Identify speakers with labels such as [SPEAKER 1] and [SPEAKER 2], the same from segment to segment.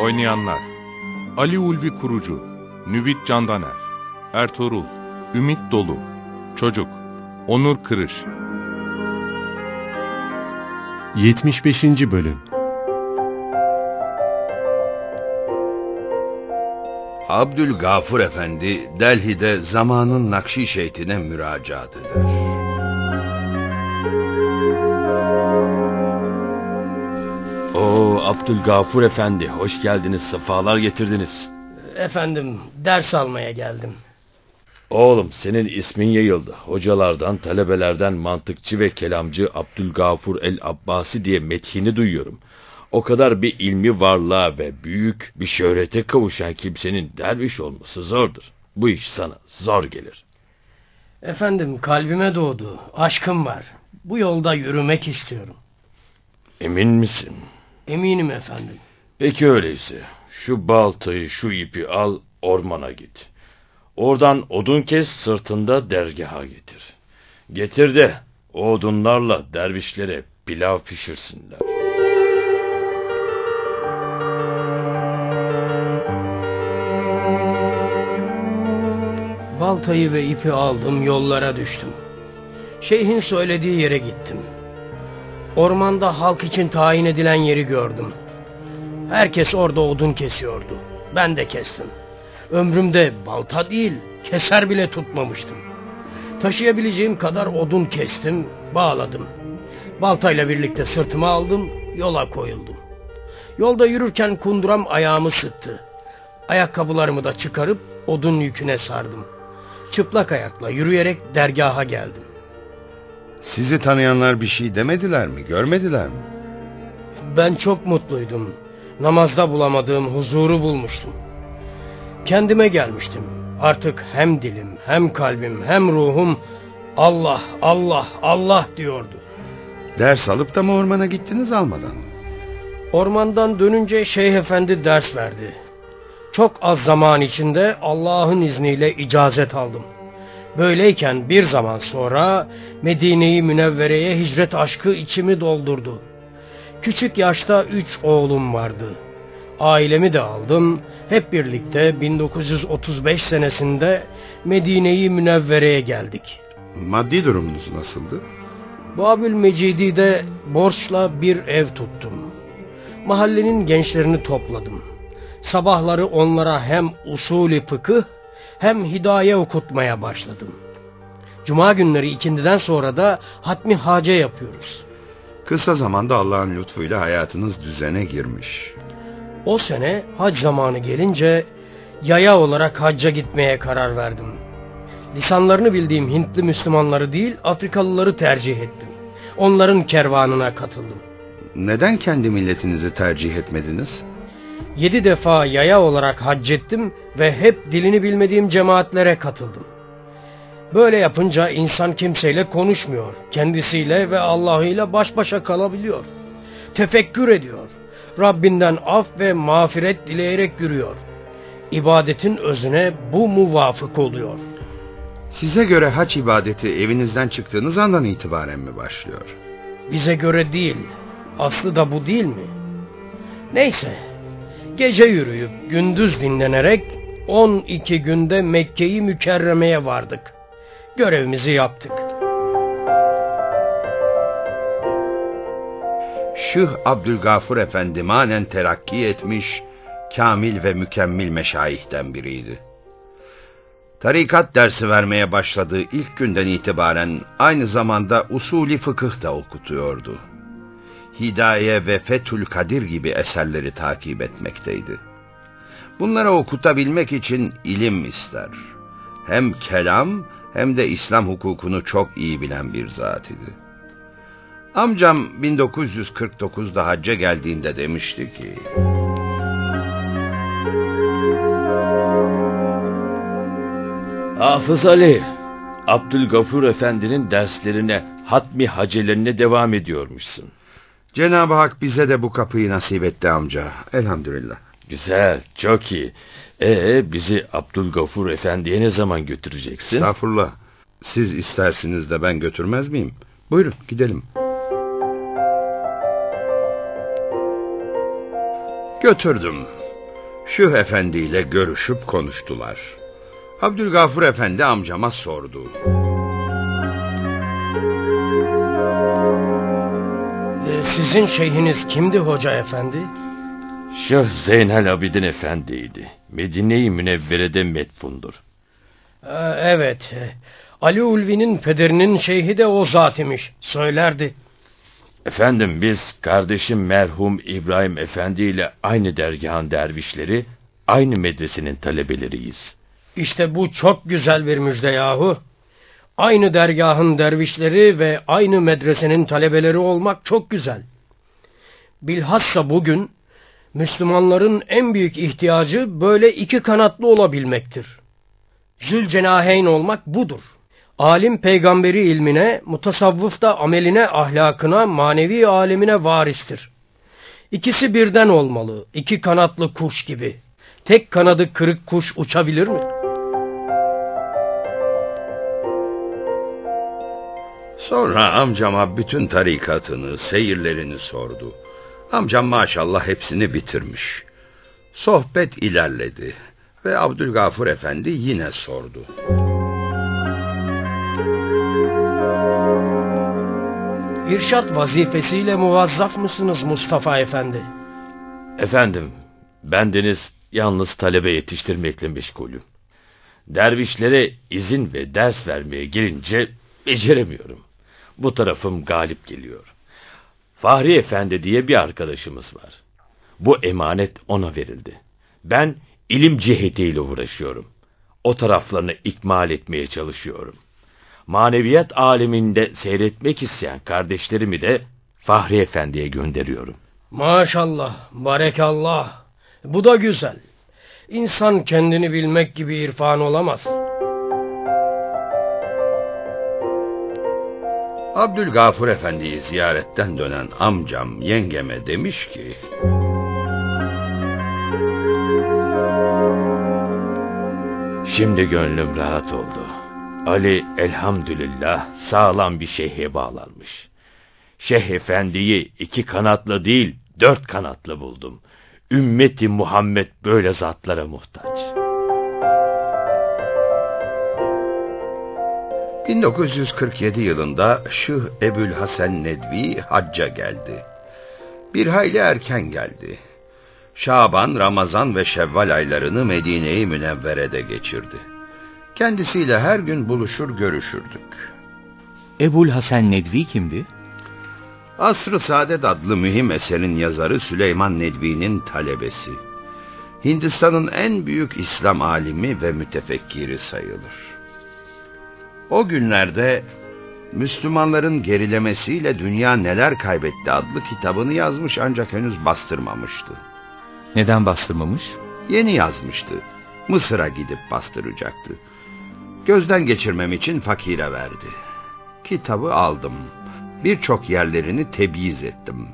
[SPEAKER 1] Oynayanlar Ali Ulvi Kurucu Nüvit Candaner Ertuğrul Ümit Dolu Çocuk Onur Kırış
[SPEAKER 2] 75. Bölüm
[SPEAKER 3] Abdülgafur Efendi Delhi'de zamanın Nakşi Şeyh'ine müracaat eder.
[SPEAKER 4] Abdülgafur Efendi hoş geldiniz sefalar getirdiniz.
[SPEAKER 5] Efendim ders almaya geldim.
[SPEAKER 4] Oğlum senin ismin yayıldı. Hocalardan, talebelerden mantıkçı ve kelamcı Abdülgafur el Abbasi diye methini duyuyorum. O kadar bir ilmi varlığa ve büyük bir şöhrete kavuşan kimsenin derviş olması zordur. Bu iş sana zor gelir.
[SPEAKER 5] Efendim kalbime doğdu. Aşkım var. Bu yolda yürümek istiyorum.
[SPEAKER 4] Emin misin?
[SPEAKER 5] Eminim efendim.
[SPEAKER 4] Peki öyleyse. Şu baltayı, şu ipi al, ormana git. Oradan odun kes, sırtında dergaha getir. Getir de o odunlarla dervişlere pilav pişirsinler.
[SPEAKER 5] Baltayı ve ipi aldım yollara düştüm. Şeyhin söylediği yere gittim. Ormanda halk için tayin edilen yeri gördüm. Herkes orada odun kesiyordu. Ben de kestim. Ömrümde balta değil, keser bile tutmamıştım. Taşıyabileceğim kadar odun kestim, bağladım. Baltayla birlikte sırtıma aldım, yola koyuldum. Yolda yürürken kunduram ayağımı sıktı. Ayakkabılarımı da çıkarıp odun yüküne sardım. Çıplak ayakla yürüyerek dergaha geldim.
[SPEAKER 3] Sizi tanıyanlar bir şey demediler mi, görmediler mi?
[SPEAKER 5] Ben çok mutluydum. Namazda bulamadığım huzuru bulmuştum. Kendime gelmiştim. Artık hem dilim, hem kalbim, hem ruhum Allah, Allah, Allah diyordu.
[SPEAKER 3] Ders alıp da mı ormana gittiniz almadan?
[SPEAKER 5] Ormandan dönünce Şeyh Efendi ders verdi. Çok az zaman içinde Allah'ın izniyle icazet aldım. Böyleyken bir zaman sonra Medine-i Münevvere'ye hicret aşkı içimi doldurdu. Küçük yaşta üç oğlum vardı. Ailemi de aldım. Hep birlikte 1935 senesinde Medine-i Münevvere'ye geldik.
[SPEAKER 3] Maddi durumunuz nasıldı?
[SPEAKER 5] Babül Mecidi'de borçla bir ev tuttum. Mahallenin gençlerini topladım. Sabahları onlara hem usulü fıkıh hem hidaye okutmaya başladım. Cuma günleri ikindiden sonra da hatmi hace yapıyoruz.
[SPEAKER 3] Kısa zamanda Allah'ın lütfuyla hayatınız düzene girmiş.
[SPEAKER 5] O sene hac zamanı gelince yaya olarak hacca gitmeye karar verdim. Lisanlarını bildiğim Hintli Müslümanları değil Afrikalıları tercih ettim. Onların kervanına katıldım.
[SPEAKER 3] Neden kendi milletinizi tercih etmediniz?
[SPEAKER 5] Yedi defa yaya olarak hac ettim ve hep dilini bilmediğim cemaatlere katıldım. Böyle yapınca insan kimseyle konuşmuyor. Kendisiyle ve Allah'ıyla baş başa kalabiliyor. Tefekkür ediyor. Rabbinden af ve mağfiret dileyerek yürüyor. İbadetin özüne bu muvafık oluyor.
[SPEAKER 3] Size göre haç ibadeti evinizden çıktığınız andan itibaren mi başlıyor?
[SPEAKER 5] Bize göre değil. Aslı da bu değil mi? Neyse. Gece yürüyüp gündüz dinlenerek 12 günde Mekke'yi mükerremeye vardık. Görevimizi yaptık.
[SPEAKER 3] Şıh Abdülgafur Efendi manen terakki etmiş, kamil ve mükemmel meşayihten biriydi. Tarikat dersi vermeye başladığı ilk günden itibaren aynı zamanda usulü fıkıh da okutuyordu. Hidaye ve Fethül Kadir gibi eserleri takip etmekteydi. Bunları okutabilmek için ilim ister. Hem kelam hem de İslam hukukunu çok iyi bilen bir zat idi. Amcam 1949'da hacca geldiğinde demişti ki...
[SPEAKER 4] Hafız Ali, Abdülgafur Efendi'nin derslerine, hatmi hacelerine devam ediyormuşsun.
[SPEAKER 3] Cenab-ı Hak bize de bu kapıyı nasip etti amca. Elhamdülillah.
[SPEAKER 4] Güzel, çok iyi. Ee, bizi Abdülgafur Efendi'ye ne zaman götüreceksin?
[SPEAKER 3] Estağfurullah. Siz istersiniz de ben götürmez miyim? Buyurun gidelim. Götürdüm. Şüh Efendi ile görüşüp konuştular. Abdülgafur Efendi amcama sordu.
[SPEAKER 5] Sizin şeyhiniz kimdi hoca efendi?
[SPEAKER 4] Şeyh Zeynel Abidin Efendi'ydi. Medine-i Münevvere'de metfundur.
[SPEAKER 5] Ee, evet. Ali Ulvi'nin pederinin şeyhi de o zat imiş. Söylerdi.
[SPEAKER 4] Efendim biz kardeşim merhum İbrahim Efendi ile aynı dergahın dervişleri, aynı medresenin talebeleriyiz.
[SPEAKER 5] İşte bu çok güzel bir müjde yahu. Aynı dergahın dervişleri ve aynı medresenin talebeleri olmak çok güzel. Bilhassa bugün Müslümanların en büyük ihtiyacı böyle iki kanatlı olabilmektir. Zülcenaheyn olmak budur. Alim peygamberi ilmine, mutasavvıf da ameline, ahlakına, manevi alemine varistir. İkisi birden olmalı, iki kanatlı kuş gibi. Tek kanadı kırık kuş uçabilir mi?
[SPEAKER 3] Sonra amcama bütün tarikatını, seyirlerini sordu. Amcam maşallah hepsini bitirmiş. Sohbet ilerledi ve Abdülgafur Efendi yine sordu.
[SPEAKER 5] İrşat vazifesiyle muvazzaf mısınız Mustafa Efendi?
[SPEAKER 4] Efendim, bendeniz yalnız talebe yetiştirmekle meşgulüm. Dervişlere izin ve ders vermeye girince beceremiyorum. Bu tarafım galip geliyor. Fahri Efendi diye bir arkadaşımız var. Bu emanet ona verildi. Ben ilim cihetiyle uğraşıyorum. O taraflarını ikmal etmeye çalışıyorum. Maneviyat aleminde seyretmek isteyen kardeşlerimi de Fahri Efendi'ye gönderiyorum.
[SPEAKER 5] Maşallah, barekallah. Bu da güzel. İnsan kendini bilmek gibi irfan olamaz.
[SPEAKER 3] Abdülgafur Efendi'yi ziyaretten dönen amcam yengeme demiş ki...
[SPEAKER 4] Şimdi gönlüm rahat oldu. Ali elhamdülillah sağlam bir şeyhe bağlanmış. Şeyh Efendi'yi iki kanatlı değil dört kanatlı buldum. Ümmeti Muhammed böyle zatlara muhtaç.
[SPEAKER 3] 1947 yılında Şıh Ebül Hasan Nedvi hacca geldi. Bir hayli erken geldi. Şaban, Ramazan ve Şevval aylarını Medine-i Münevvere'de geçirdi. Kendisiyle her gün buluşur görüşürdük.
[SPEAKER 6] Ebul Hasan Nedvi kimdi?
[SPEAKER 3] Asr-ı Saadet adlı mühim eserin yazarı Süleyman Nedvi'nin talebesi. Hindistan'ın en büyük İslam alimi ve mütefekkiri sayılır. O günlerde Müslümanların gerilemesiyle Dünya Neler Kaybetti adlı kitabını yazmış ancak henüz bastırmamıştı.
[SPEAKER 6] Neden bastırmamış?
[SPEAKER 3] Yeni yazmıştı. Mısır'a gidip bastıracaktı. Gözden geçirmem için fakire verdi. Kitabı aldım. Birçok yerlerini tebyiz ettim.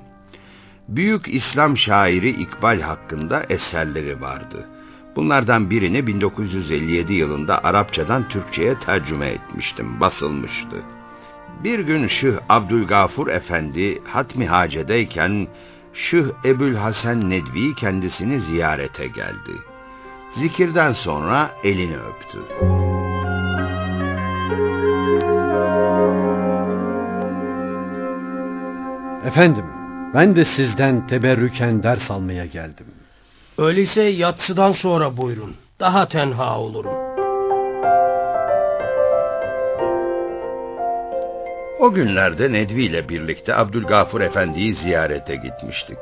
[SPEAKER 3] Büyük İslam şairi İkbal hakkında eserleri vardı. Bunlardan birini 1957 yılında Arapçadan Türkçe'ye tercüme etmiştim, basılmıştı. Bir gün Şıh Abdülgafur Efendi Hatmi Hace'deyken Şıh Ebül Hasan Nedvi kendisini ziyarete geldi. Zikirden sonra elini öptü.
[SPEAKER 2] Efendim, ben de sizden teberrüken ders almaya geldim.
[SPEAKER 5] Öyleyse yatsıdan sonra buyurun. Daha tenha olurum.
[SPEAKER 3] O günlerde Nedvi ile birlikte Abdülgafur Efendi'yi ziyarete gitmiştik.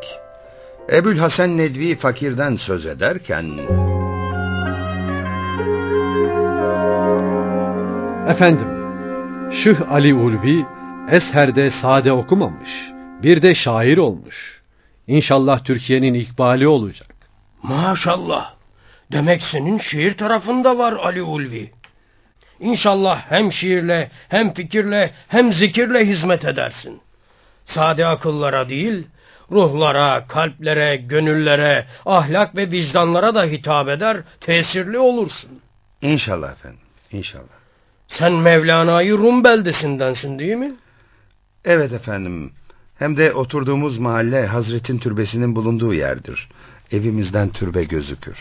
[SPEAKER 3] Ebül Hasan Nedvi fakirden söz ederken...
[SPEAKER 2] Efendim, Şıh Ali Ulvi Esher'de sade okumamış, bir de şair olmuş. İnşallah Türkiye'nin ikbali olacak.
[SPEAKER 5] Maşallah. Demek senin şiir tarafında var Ali Ulvi. İnşallah hem şiirle, hem fikirle, hem zikirle hizmet edersin. Sade akıllara değil, ruhlara, kalplere, gönüllere, ahlak ve vicdanlara da hitap eder, tesirli olursun.
[SPEAKER 3] İnşallah efendim, inşallah.
[SPEAKER 5] Sen Mevlana'yı Rum beldesindensin değil mi?
[SPEAKER 3] Evet efendim. Hem de oturduğumuz mahalle Hazretin türbesinin bulunduğu yerdir. Evimizden türbe gözükür.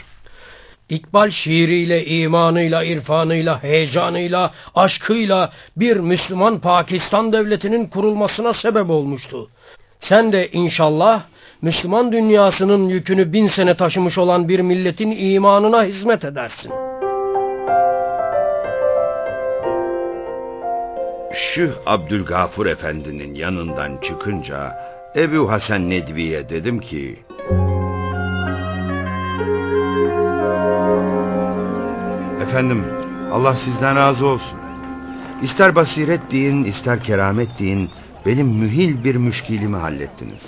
[SPEAKER 5] İkbal şiiriyle, imanıyla, irfanıyla, heyecanıyla, aşkıyla bir Müslüman Pakistan devletinin kurulmasına sebep olmuştu. Sen de inşallah Müslüman dünyasının yükünü bin sene taşımış olan bir milletin imanına hizmet edersin.
[SPEAKER 3] Şüh Abdülgafur Efendi'nin yanından çıkınca Ebu Hasan Nedvi'ye dedim ki... Efendim, Allah sizden razı olsun. İster basiret deyin, ister keramet deyin, benim mühil bir müşkilimi hallettiniz.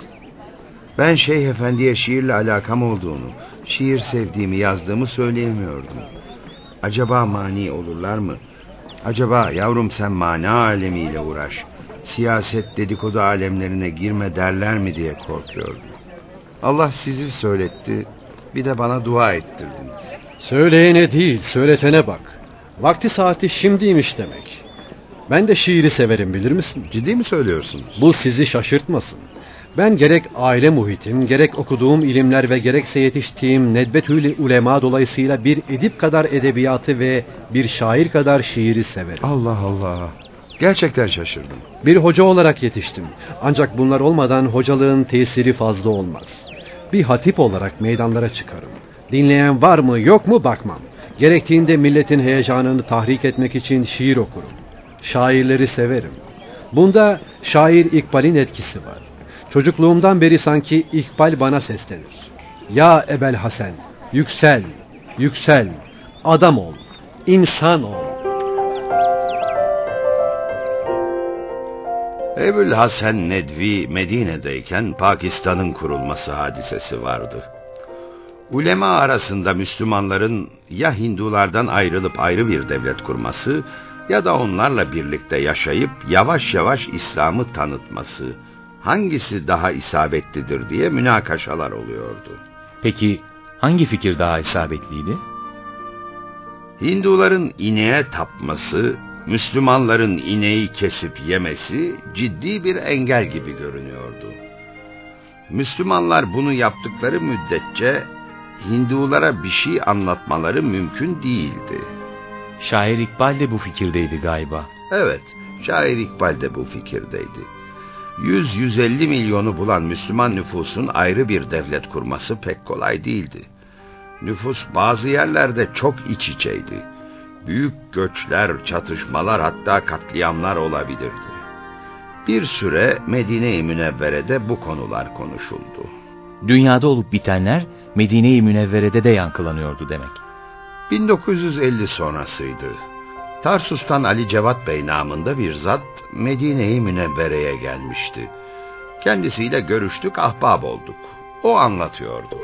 [SPEAKER 3] Ben Şeyh Efendi'ye şiirle alakam olduğunu, şiir sevdiğimi, yazdığımı söyleyemiyordum. Acaba mani olurlar mı? Acaba yavrum sen mana alemiyle uğraş, siyaset dedikodu alemlerine girme derler mi diye korkuyordum. Allah sizi söyletti, bir de bana dua ettirdiniz.
[SPEAKER 2] Söyleyene değil, söyletene bak. Vakti saati şimdiymiş demek. Ben de şiiri severim bilir misin?
[SPEAKER 3] Ciddi mi söylüyorsunuz?
[SPEAKER 2] Bu sizi şaşırtmasın. Ben gerek aile muhitim, gerek okuduğum ilimler ve gerekse yetiştiğim Nedbetül Ulema dolayısıyla bir edip kadar edebiyatı ve bir şair kadar şiiri severim.
[SPEAKER 3] Allah Allah. Gerçekten şaşırdım.
[SPEAKER 2] Bir hoca olarak yetiştim. Ancak bunlar olmadan hocalığın tesiri fazla olmaz. Bir hatip olarak meydanlara çıkarım. Dinleyen var mı yok mu bakmam. Gerektiğinde milletin heyecanını tahrik etmek için şiir okurum. Şairleri severim. Bunda şair İkbal'in etkisi var. Çocukluğumdan beri sanki İkbal bana seslenir. Ya Ebel Hasan, yüksel, yüksel, adam ol, insan ol.
[SPEAKER 3] Ebul Hasan Nedvi Medine'deyken Pakistan'ın kurulması hadisesi vardı. Ulema arasında Müslümanların ya Hindulardan ayrılıp ayrı bir devlet kurması ya da onlarla birlikte yaşayıp yavaş yavaş İslam'ı tanıtması hangisi daha isabetlidir diye münakaşalar oluyordu.
[SPEAKER 6] Peki hangi fikir daha isabetliydi?
[SPEAKER 3] Hinduların ineğe tapması, Müslümanların ineği kesip yemesi ciddi bir engel gibi görünüyordu. Müslümanlar bunu yaptıkları müddetçe Hindulara bir şey anlatmaları mümkün değildi.
[SPEAKER 6] Şair İkbal de bu fikirdeydi galiba.
[SPEAKER 3] Evet, şair İkbal de bu fikirdeydi. 100-150 milyonu bulan Müslüman nüfusun ayrı bir devlet kurması pek kolay değildi. Nüfus bazı yerlerde çok iç içeydi. Büyük göçler, çatışmalar hatta katliamlar olabilirdi. Bir süre Medine-i Münevvere'de bu konular konuşuldu.
[SPEAKER 6] Dünyada olup bitenler Medine-i Münevvere'de de yankılanıyordu demek.
[SPEAKER 3] 1950 sonrasıydı. Tarsus'tan Ali Cevat Bey namında bir zat Medine-i Münevvere'ye gelmişti. Kendisiyle görüştük, ahbab olduk. O anlatıyordu.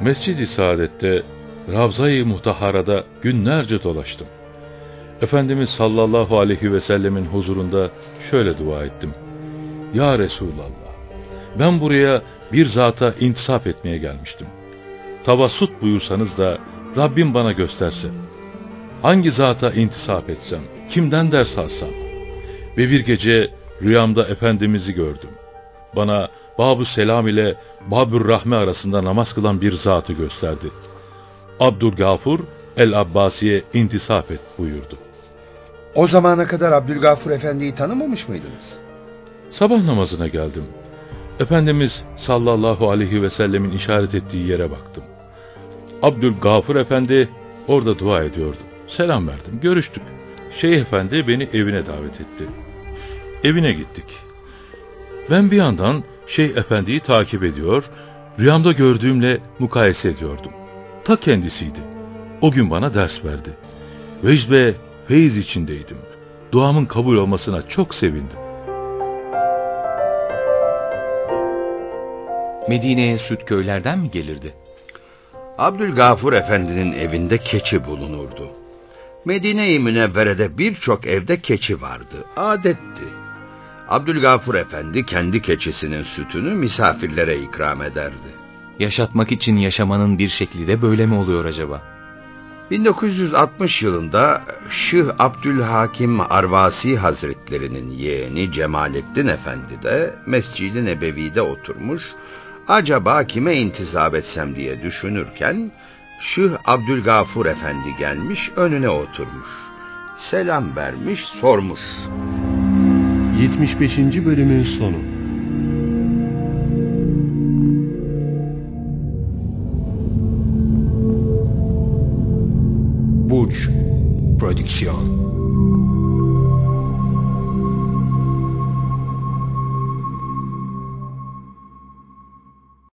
[SPEAKER 1] Mescid-i Saadet'te, Ravza-i Mutahara'da günlerce dolaştım. Efendimiz sallallahu aleyhi ve sellemin huzurunda şöyle dua ettim. Ya Resulallah, ben buraya bir zata intisap etmeye gelmiştim. Tavassut buyursanız da Rabbim bana gösterse. Hangi zata intisap etsem, kimden ders alsam? Ve bir gece rüyamda Efendimiz'i gördüm. Bana Babu Selam ile Babür Rahme arasında namaz kılan bir zatı gösterdi. Abdülgafur el-Abbasi'ye intisap et buyurdu.
[SPEAKER 3] O zamana kadar Abdülgafur Efendi'yi tanımamış mıydınız?
[SPEAKER 1] Sabah namazına geldim. Efendimiz sallallahu aleyhi ve sellemin işaret ettiği yere baktım. Abdülgafur Efendi orada dua ediyordu. Selam verdim, görüştük. Şeyh Efendi beni evine davet etti. Evine gittik. Ben bir yandan Şeyh Efendi'yi takip ediyor, rüyamda gördüğümle mukayese ediyordum. Ta kendisiydi. O gün bana ders verdi. Vecbe feyiz içindeydim. Duamın kabul olmasına çok sevindim.
[SPEAKER 6] Medine'ye süt köylerden mi gelirdi?
[SPEAKER 3] Abdülgafur Efendi'nin evinde keçi bulunurdu. Medine-i Münevvere'de birçok evde keçi vardı. Adetti. Abdülgafur Efendi kendi keçisinin sütünü misafirlere ikram ederdi.
[SPEAKER 6] Yaşatmak için yaşamanın bir şekli de böyle mi oluyor acaba?
[SPEAKER 3] 1960 yılında Şıh Abdülhakim Arvasi Hazretlerinin yeğeni Cemalettin Efendi de Mescid-i Nebevi'de oturmuş, acaba kime intizap etsem diye düşünürken Şıh Abdülgafur Efendi gelmiş önüne oturmuş. Selam vermiş sormuş.
[SPEAKER 7] 75. bölümün sonu.